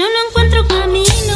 Yo no encuentro camino.